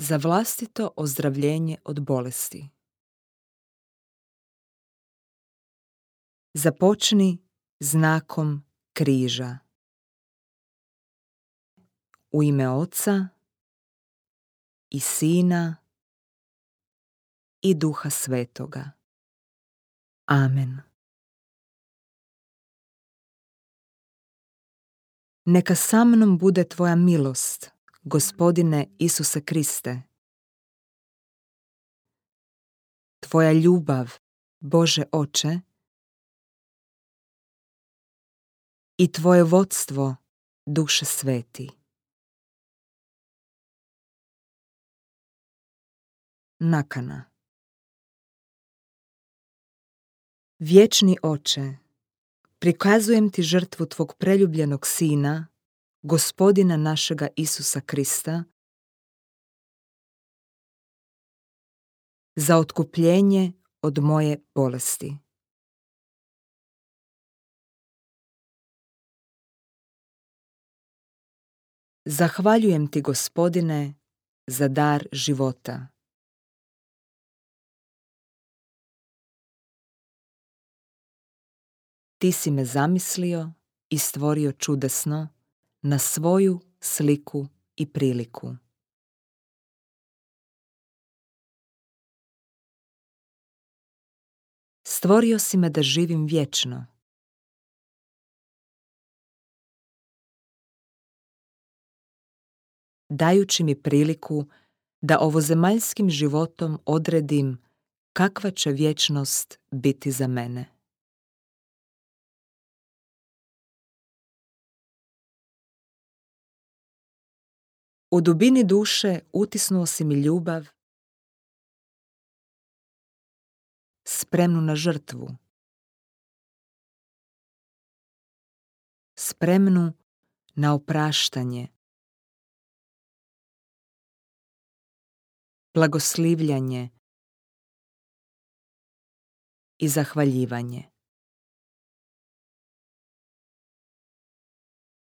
za vlastito ozdravljenje od bolesti. Započni znakom križa. U ime Oca i Sina i Duha Svetoga. Amen. Neka sa mnom bude Tvoja milost, Gospodine Isuse Kriste. Tvoja ljubav, Bože Oče, i Tvoje vodstvo, Duše Sveti. Nakana Vječni Oče, prikazujem Ti žrtvu Tvog preljubljenog Sina, Gospodina našega Isusa Krista, za otkupljenje od moje bolesti. Zahvaljujem Ti, Gospodine, za dar života. Ti si me zamislio i stvorio čudesno na svoju sliku i priliku. Stvorio si me da živim vječno. Dajući mi priliku da ovozemaljskim životom odredim kakva će vječnost biti za mene. U dubini duše utisnuo si mi ljubav, spremnu na žrtvu, spremnu na opraštanje, blagoslivljanje. I zahvaljivanje.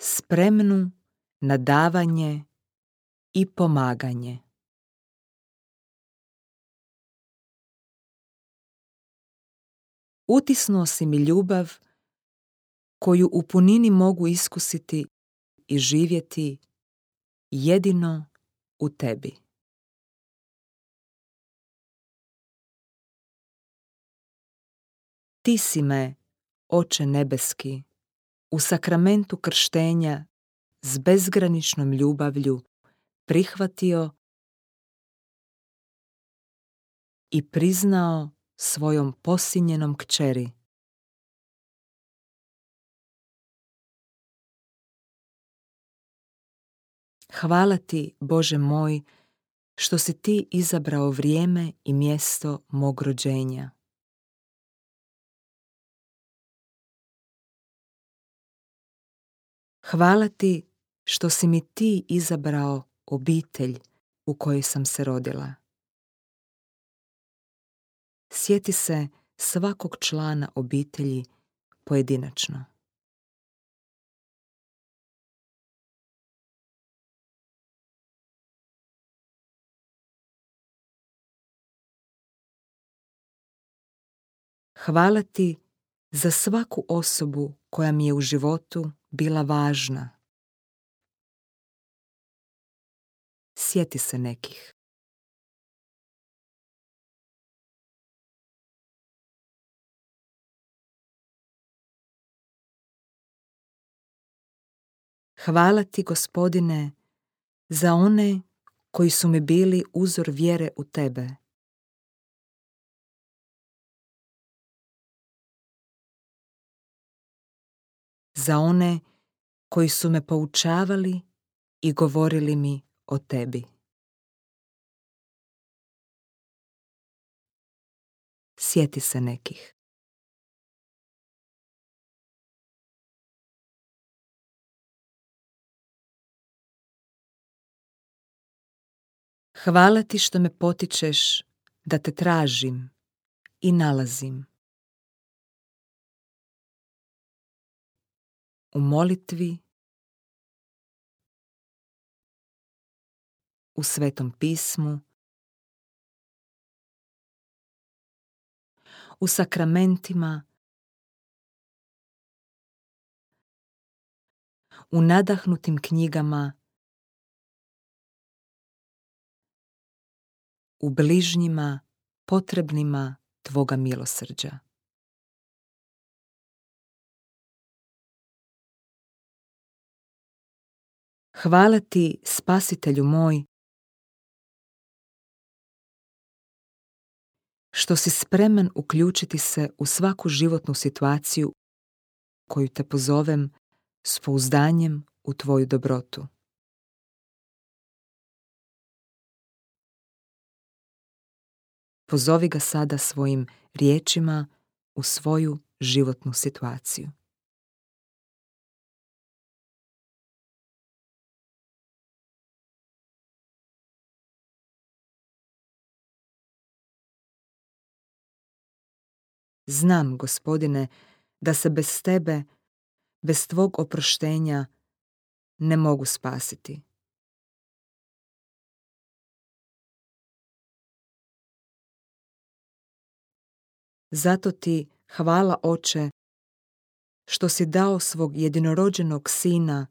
Spremnu na davanje i pomaganje. Utisnuo si mi ljubav koju u punini mogu iskusiti i živjeti jedino u tebi. Ti si me, Oče nebeski, u sakramentu krštenja s bezgraničnom ljubavlju prihvatio i priznao svojom posinjenom kćeri. Hvala ti, Bože moj, što si ti izabrao vrijeme i mjesto mog rođenja. Hvala ti što si mi ti izabrao obitelj u kojoj sam se rodila. Sjeti se svakog člana obitelji pojedinačno. Hvala ti za svaku osobu koja mi je u životu bila važna. Sjeti se nekih. Hvala ti, gospodine, za one koji su mi bili uzor vjere u tebe. Za one koji su me poučavali i govorili mi o tebi. Sjeti se nekih. Hvala ti što me potičeš da te tražim i nalazim. U molitvi u Svetom pismu, u sakramentima, u nadahnutim knjigama, u bližnjima potrebnima Tvoga milosrđa. Hvala ti, spasitelju moj, što si spreman uključiti se u svaku životnu situaciju koju te pozovem s pouzdanjem u tvoju dobrotu. Pozovi ga sada svojim riječima u svoju životnu situaciju. Znam, gospodine, da se bez tebe, bez tvog oproštenja, ne mogu spasiti. Zato ti hvala oče što si dao svog jedinorođenog sina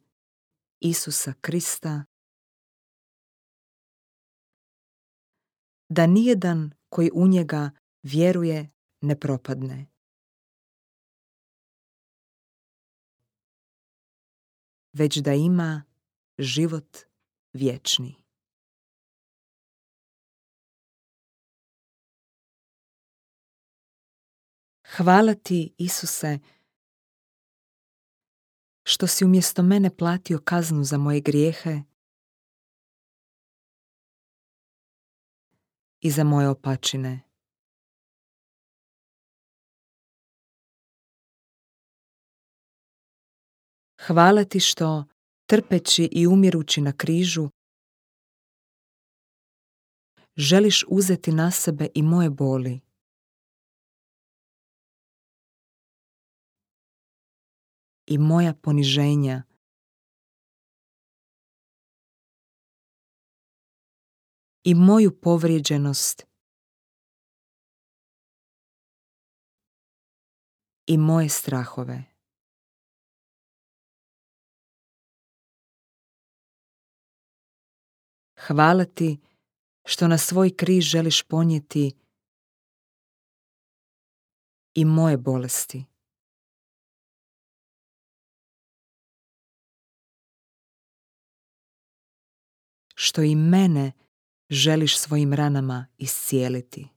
Isusa Krista da nijedan koji u njega vjeruje ne propadne. Već da ima život vječni. Hvala ti, Isuse, što si umjesto mene platio kaznu za moje grijehe i za moje opačine. Hvala ti što, trpeći i umirući na križu, želiš uzeti na sebe i moje boli. I moja poniženja. I moju povrijeđenost. I moje strahove. Hvala ti što na svoj križ želiš ponijeti i moje bolesti. Što i mene želiš svojim ranama iscijeliti.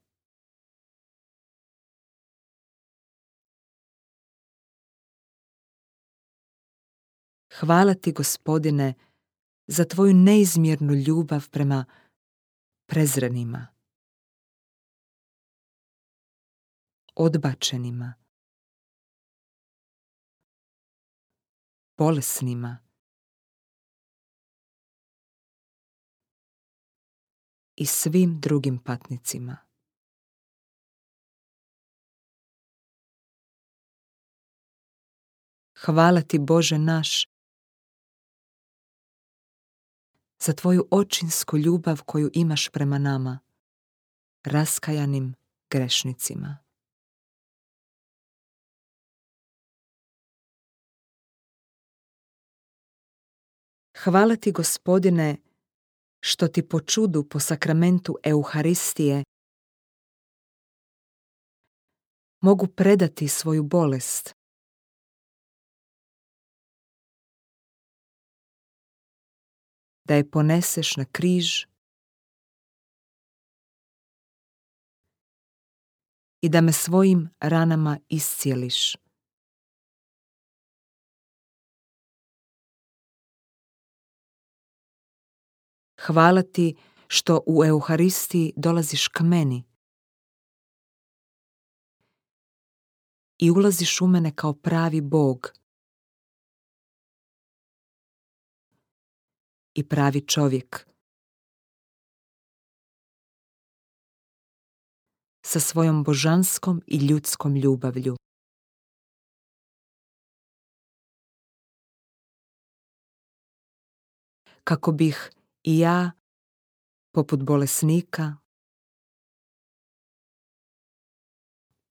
Hvala ti, gospodine, za tvoju neizmjernu ljubav prema prezrenima, odbačenima, bolesnima. I svim drugim patnicima. Hvala ti Bože naš za tvoju očinsku ljubav koju imaš prema nama, raskajanim grešnicima. Hvala ti, gospodine, što ti po čudu, po sakramentu Euharistije mogu predati svoju bolest da je poneseš na križ i da me svojim ranama iscijeliš. Hvala ti što u Euharistiji dolaziš k meni i ulaziš u mene kao pravi Bog. I pravi čovjek. Sa svojom božanskom i ljudskom ljubavlju. Kako bih i ja poput bolesnika,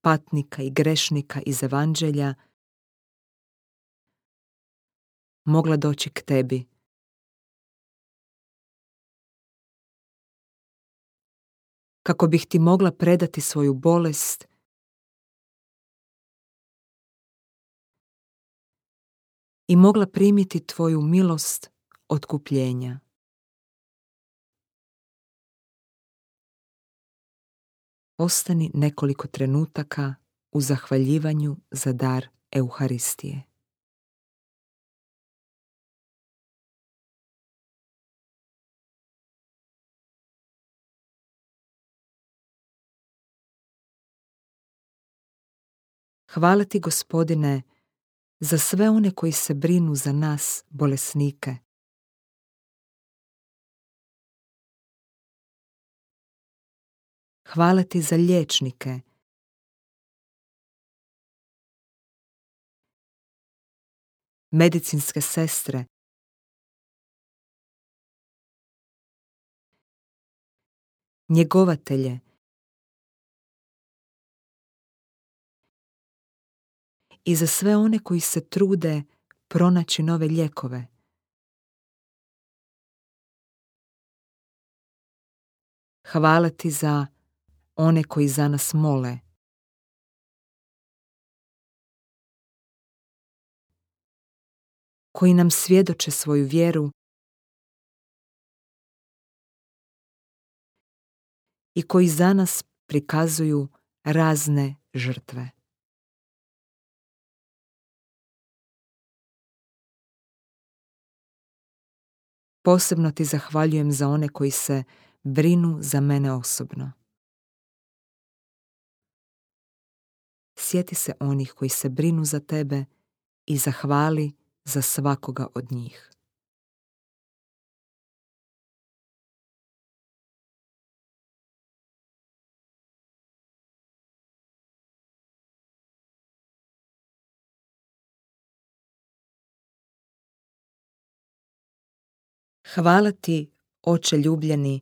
patnika i grešnika iz evanđelja, mogla doći k tebi. Kako bih ti mogla predati svoju bolest i mogla primiti tvoju milost otkupljenja. Ostani nekoliko trenutaka u zahvaljivanju za dar Euharistije. Hvala ti, gospodine, za sve one koji se brinu za nas, bolesnike. Hvala ti za liječnike. Medicinske sestre. Njegovatelje. I za sve one koji se trude pronaći nove lijekove. Hvala ti za one koji za nas mole. Koji nam svjedoče svoju vjeru i koji za nas prikazuju razne žrtve. Posebno ti zahvaljujem za one koji se brinu za mene osobno. sjeti se onih koji se brinu za tebe i zahvali za svakoga od njih. Hvala ti, oče ljubljeni,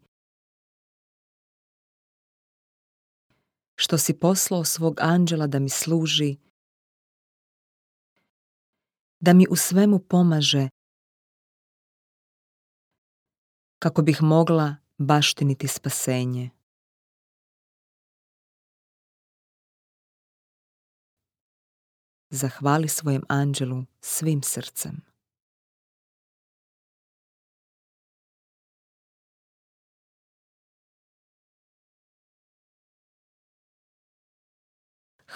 što si poslao svog anđela da mi služi, da mi u svemu pomaže, kako bih mogla baštiniti spasenje. Zahvali svojem anđelu svim srcem.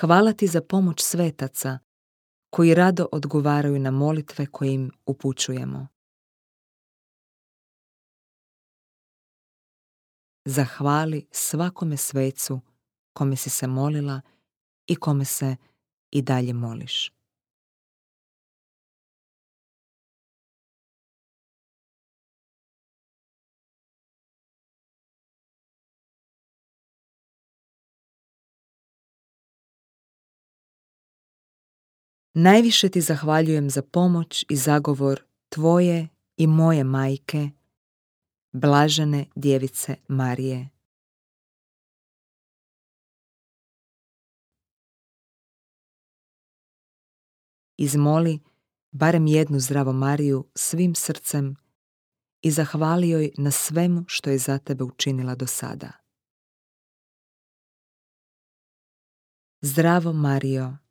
Hvala ti za pomoć svetaca koji rado odgovaraju na molitve koje im upućujemo. Zahvali svakome svecu kome si se molila i kome se i dalje moliš. Najviše ti zahvaljujem za pomoć i zagovor tvoje i moje majke, blažene djevice Marije. Izmoli barem jednu zdravo Mariju svim srcem i zahvali joj na svemu što je za tebe učinila do sada. Zdravo Mario,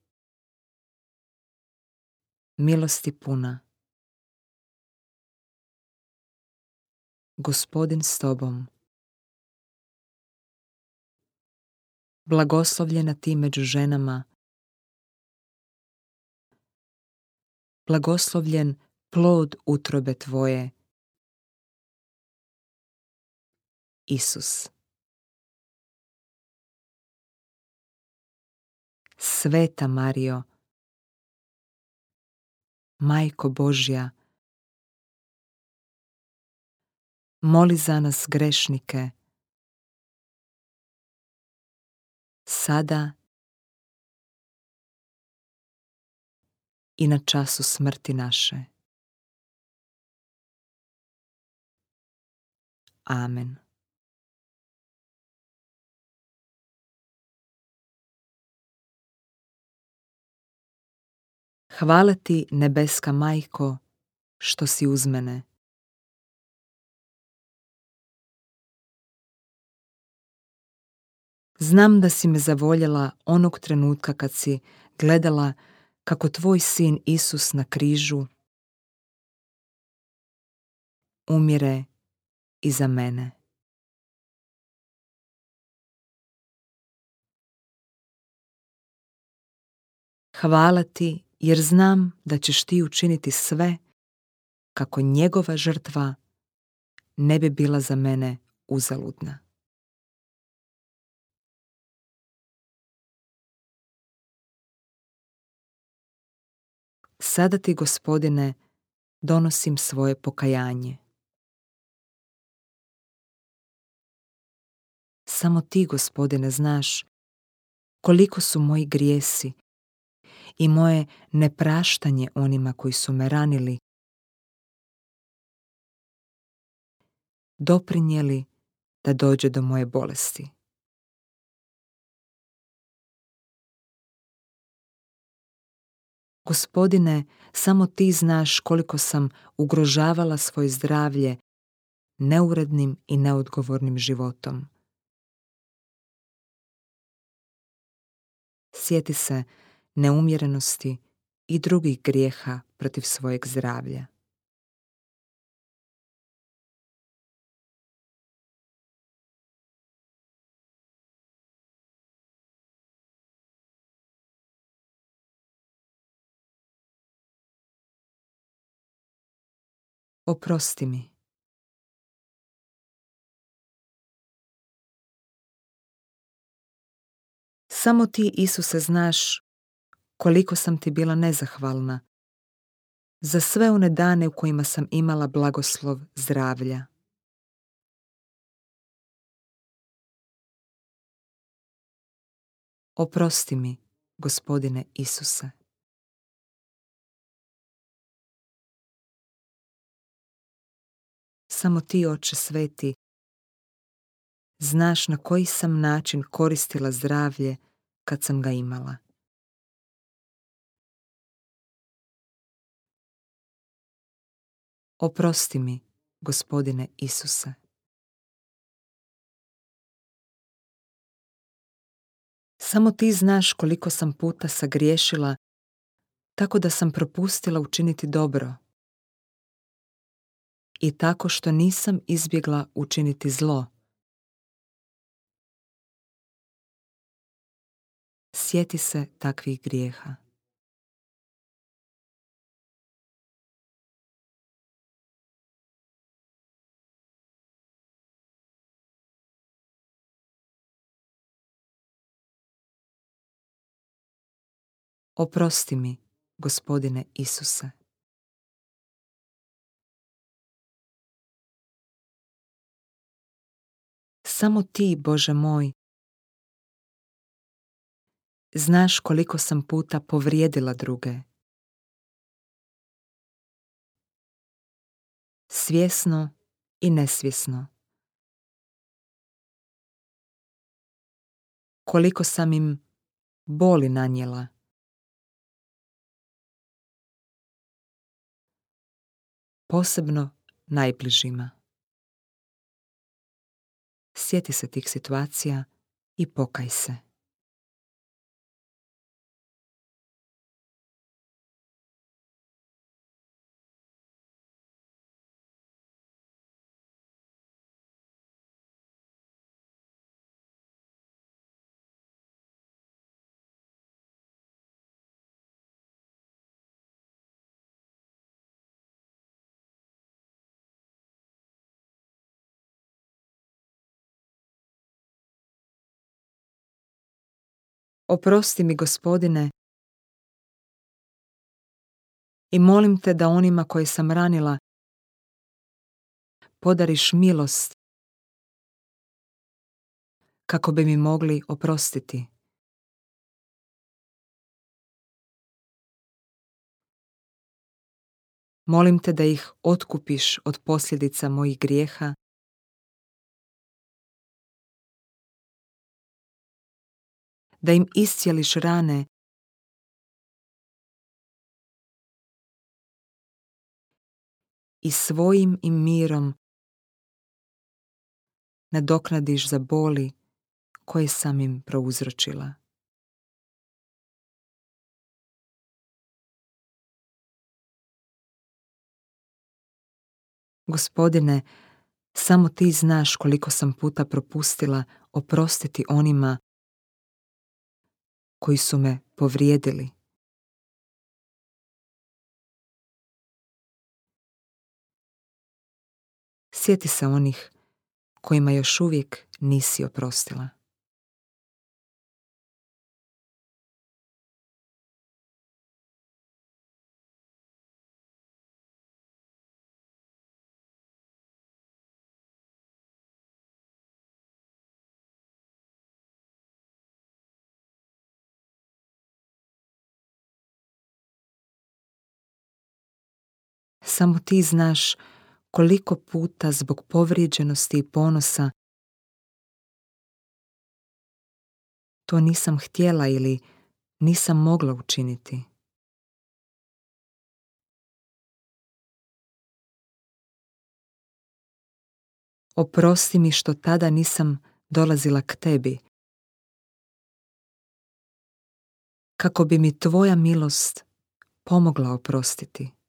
milosti puna. Gospodin s tobom. Blagoslovljena ti među ženama. Blagoslovljen plod utrobe tvoje. Isus. Sveta Mario, Majko Božja, moli za nas grešnike, sada i na času smrti naše. Amen. Hvala ti, nebeska majko, što si uz mene. Znam da si me zavoljela onog trenutka kad si gledala kako tvoj sin Isus na križu umire i za mene. Hvala ti jer znam da ćeš ti učiniti sve kako njegova žrtva ne bi bila za mene uzaludna. Sada ti, gospodine, donosim svoje pokajanje. Samo ti, gospodine, znaš koliko su moji grijesi i moje nepraštanje onima koji su me ranili doprinijeli da dođe do moje bolesti. Gospodine, samo ti znaš koliko sam ugrožavala svoje zdravlje neurednim i neodgovornim životom. Sjeti se neumjerenosti i drugih grijeha protiv svojeg zdravlja. Oprosti mi. Samo ti, Isuse, znaš koliko sam ti bila nezahvalna za sve one dane u kojima sam imala blagoslov zdravlja. Oprosti mi, gospodine Isuse. Samo ti, oče sveti, znaš na koji sam način koristila zdravlje kad sam ga imala. Oprosti mi, gospodine Isuse. Samo ti znaš koliko sam puta sagriješila tako da sam propustila učiniti dobro i tako što nisam izbjegla učiniti zlo. Sjeti se takvih grijeha. Oprosti mi, gospodine Isuse. Samo ti, Bože moj, znaš koliko sam puta povrijedila druge. Svjesno i nesvjesno. Koliko sam im boli nanijela. Posebno najbližima. Sjeti se tih situacija i pokaj se. Oprosti mi, gospodine, i molim te da onima koje sam ranila podariš milost kako bi mi mogli oprostiti. Molim te da ih otkupiš od posljedica mojih grijeha da im iscijeliš rane, i svojim im mirom nadoknadiš za boli koje sam im prouzročila. Gospodine, samo ti znaš koliko sam puta propustila oprostiti onima koji su me povrijedili. Sjeti se onih kojima još uvijek nisi oprostila. Samo ti znaš koliko puta zbog povrijeđenosti i ponosa to nisam htjela ili nisam mogla učiniti. Oprosti mi što tada nisam dolazila k tebi. Kako bi mi tvoja milost pomogla oprostiti.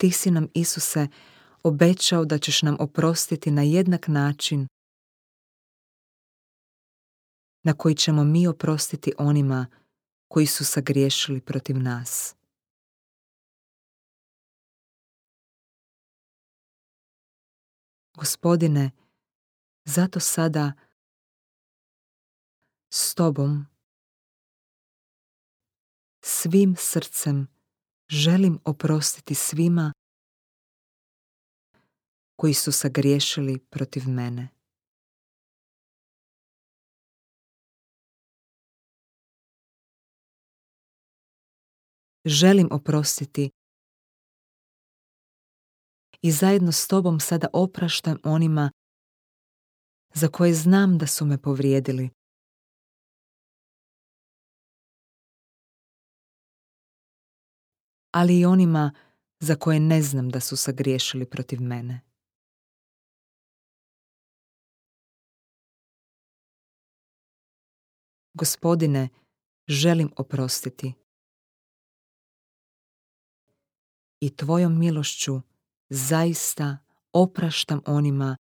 Ti si nam, Isuse, obećao da ćeš nam oprostiti na jednak način na koji ćemo mi oprostiti onima koji su sagriješili protiv nas. Gospodine, zato sada s Tobom svim srcem želim oprostiti svima koji su sagriješili protiv mene. Želim oprostiti i zajedno s tobom sada opraštam onima za koje znam da su me povrijedili. Ali i onima za koje ne znam da su sagriješili protiv mene. Gospodine, želim oprostiti. I tvojom milošću zaista opraštam onima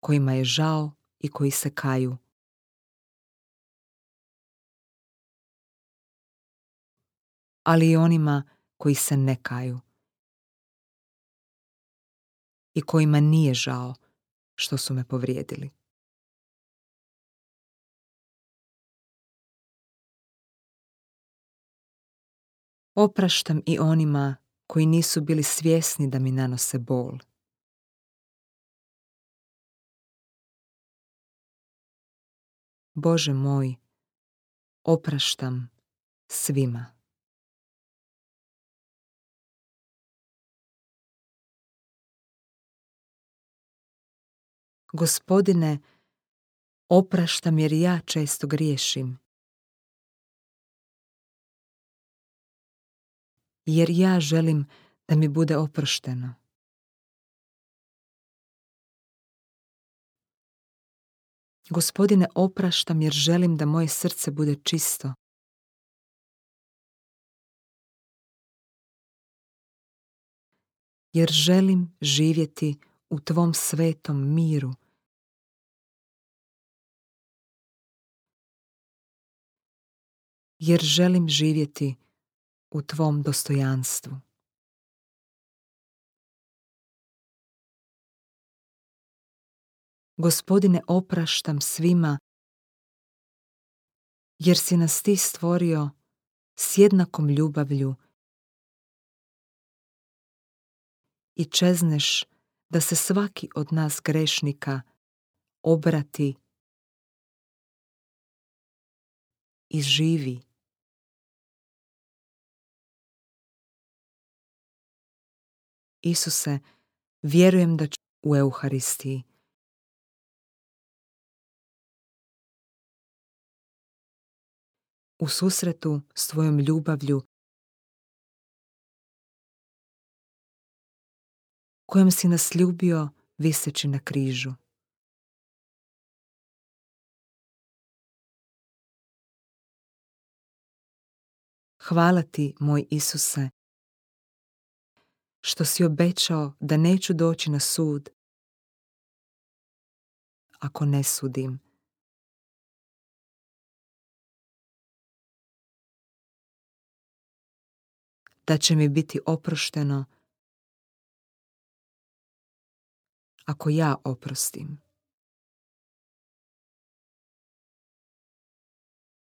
kojima je žao i koji se kaju. Ali i onima koji se ne kaju i kojima nije žao što su me povrijedili. Opraštam i onima koji nisu bili svjesni da mi nanose bol. Bože moj, opraštam svima. Gospodine, opraštam jer ja često griješim. Jer ja želim da mi bude oprošteno. Gospodine, opraštam jer želim da moje srce bude čisto. Jer želim živjeti u Tvom svetom miru jer želim živjeti u tvom dostojanstvu. Gospodine, opraštam svima, jer si nas ti stvorio s jednakom ljubavlju i čezneš da se svaki od nas grešnika obrati i živi. Isuse, vjerujem da ću u Euharistiji u susretu s tvojom ljubavlju kojom si nas ljubio viseći na križu. Hvala ti, moj Isuse, što si obećao da neću doći na sud ako ne sudim. Da će mi biti oprošteno ako ja oprostim.